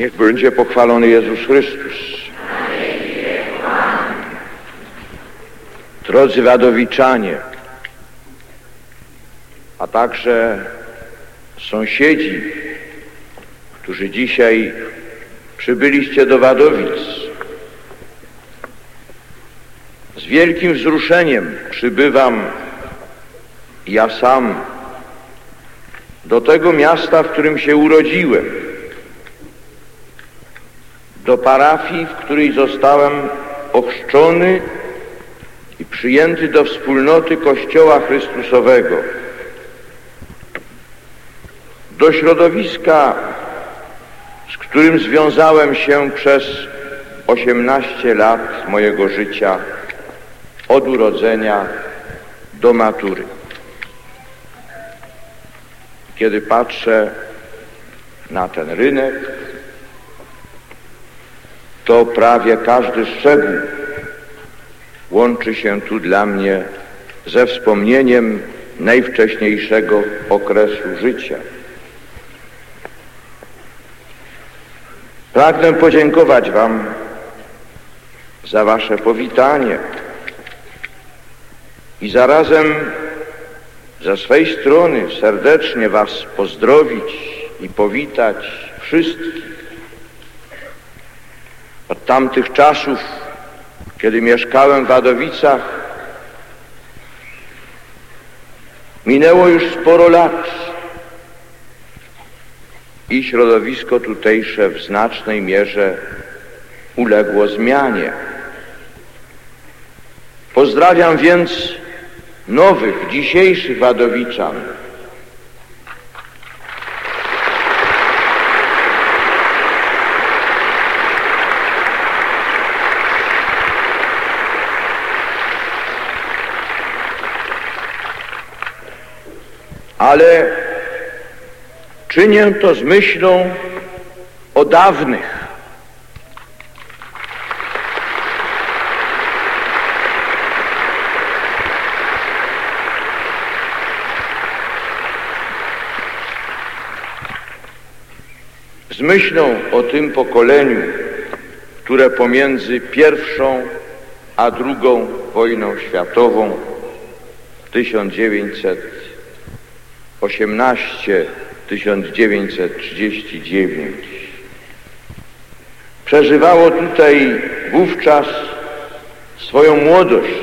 Niech będzie pochwalony Jezus Chrystus. Drodzy Wadowiczanie, a także sąsiedzi, którzy dzisiaj przybyliście do Wadowic. Z wielkim wzruszeniem przybywam ja sam do tego miasta, w którym się urodziłem, do parafii, w której zostałem ochrzczony i przyjęty do wspólnoty Kościoła Chrystusowego, do środowiska, z którym związałem się przez 18 lat mojego życia od urodzenia do matury. Kiedy patrzę na ten rynek, to prawie każdy szczegół łączy się tu dla mnie ze wspomnieniem najwcześniejszego okresu życia. Pragnę podziękować Wam za Wasze powitanie i zarazem ze swej strony serdecznie Was pozdrowić i powitać wszystkich. Od tamtych czasów, kiedy mieszkałem w Wadowicach, minęło już sporo lat i środowisko tutejsze w znacznej mierze uległo zmianie. Pozdrawiam więc nowych, dzisiejszych Wadowiczan. Ale czynię to z myślą o dawnych, z myślą o tym pokoleniu, które pomiędzy pierwszą a drugą wojną światową 1918-1939 przeżywało tutaj wówczas swoją młodość